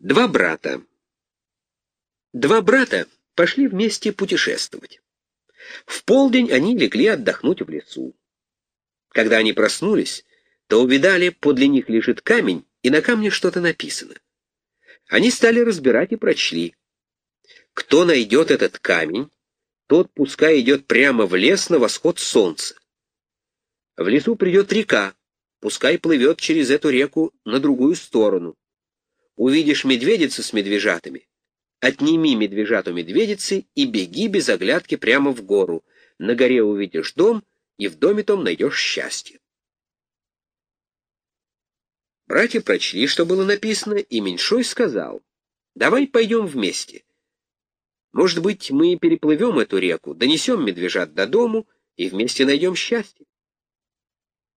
Два брата. Два брата пошли вместе путешествовать. В полдень они легли отдохнуть в лесу. Когда они проснулись, то увидали, подле них лежит камень, и на камне что-то написано. Они стали разбирать и прочли. Кто найдет этот камень, тот пускай идет прямо в лес на восход солнца. В лесу придет река, пускай плывет через эту реку на другую сторону. Увидишь медведицу с медвежатами, отними медвежату медведицы и беги без оглядки прямо в гору. На горе увидишь дом, и в доме том найдешь счастье. Братья прочли, что было написано, и Меньшой сказал, «Давай пойдем вместе. Может быть, мы переплывем эту реку, донесем медвежат до дому и вместе найдем счастье».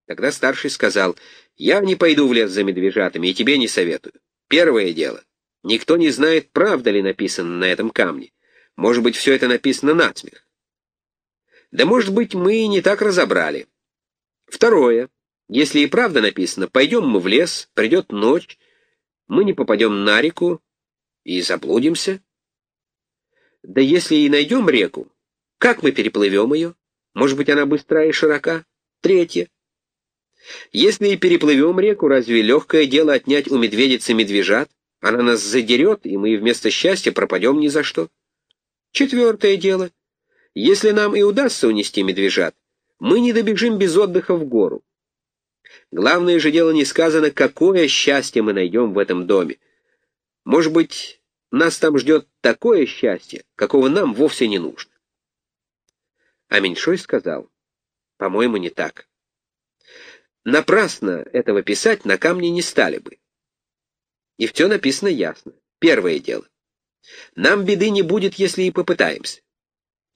Тогда старший сказал, «Я не пойду в лес за медвежатами и тебе не советую. Первое дело. Никто не знает, правда ли написано на этом камне. Может быть, все это написано насмех. Да, может быть, мы не так разобрали. Второе. Если и правда написано, пойдем мы в лес, придет ночь, мы не попадем на реку и заблудимся. Да если и найдем реку, как мы переплывем ее? Может быть, она быстрая и широка? Третье. Если и переплывем реку, разве легкое дело отнять у медведицы медвежат? Она нас задерет, и мы вместо счастья пропадем ни за что. Четвертое дело. Если нам и удастся унести медвежат, мы не добежим без отдыха в гору. Главное же дело не сказано, какое счастье мы найдем в этом доме. Может быть, нас там ждет такое счастье, какого нам вовсе не нужно. А Меньшой сказал, по-моему, не так. Напрасно этого писать на камне не стали бы. И все написано ясно. Первое дело. Нам беды не будет, если и попытаемся.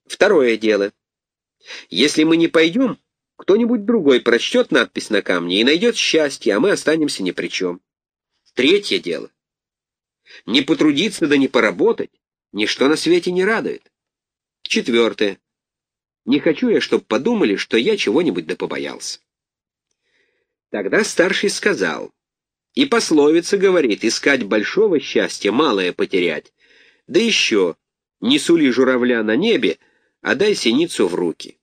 Второе дело. Если мы не пойдем, кто-нибудь другой прочтет надпись на камне и найдет счастье, а мы останемся ни при чем. Третье дело. Не потрудиться да не поработать ничто на свете не радует. Четвертое. Не хочу я, чтоб подумали, что я чего-нибудь да побоялся. Тогда старший сказал, и пословица говорит, искать большого счастья, малое потерять. Да еще, не сули журавля на небе, а дай синицу в руки.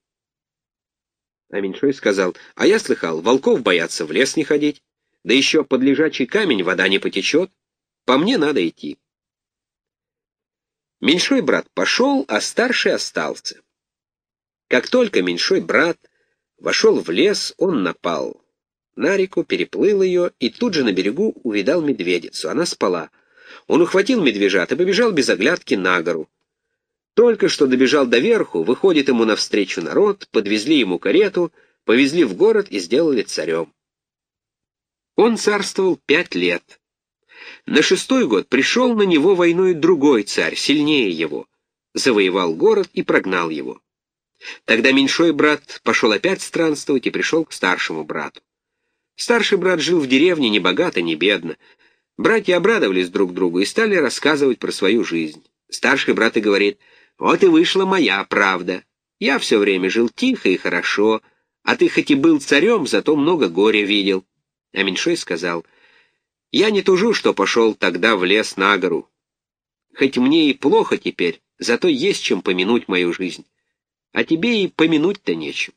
А Меньшой сказал, а я слыхал, волков боятся в лес не ходить, да еще под лежачий камень вода не потечет. По мне надо идти. Меньшой брат пошел, а старший остался. Как только меньшой брат вошел в лес, он напал на реку, переплыл ее и тут же на берегу увидал медведицу. Она спала. Он ухватил медвежат и побежал без оглядки на гору. Только что добежал до верху, выходит ему навстречу народ, подвезли ему карету, повезли в город и сделали царем. Он царствовал пять лет. На шестой год пришел на него войной другой царь, сильнее его, завоевал город и прогнал его. Тогда меньшой брат пошел опять странствовать и пришел к старшему брату. Старший брат жил в деревне не богато, не бедно. Братья обрадовались друг другу и стали рассказывать про свою жизнь. Старший брат и говорит, «Вот и вышла моя правда. Я все время жил тихо и хорошо, а ты хоть и был царем, зато много горя видел». А меньшой сказал, «Я не тужу, что пошел тогда в лес на гору. Хоть мне и плохо теперь, зато есть чем помянуть мою жизнь. А тебе и помянуть-то нечем».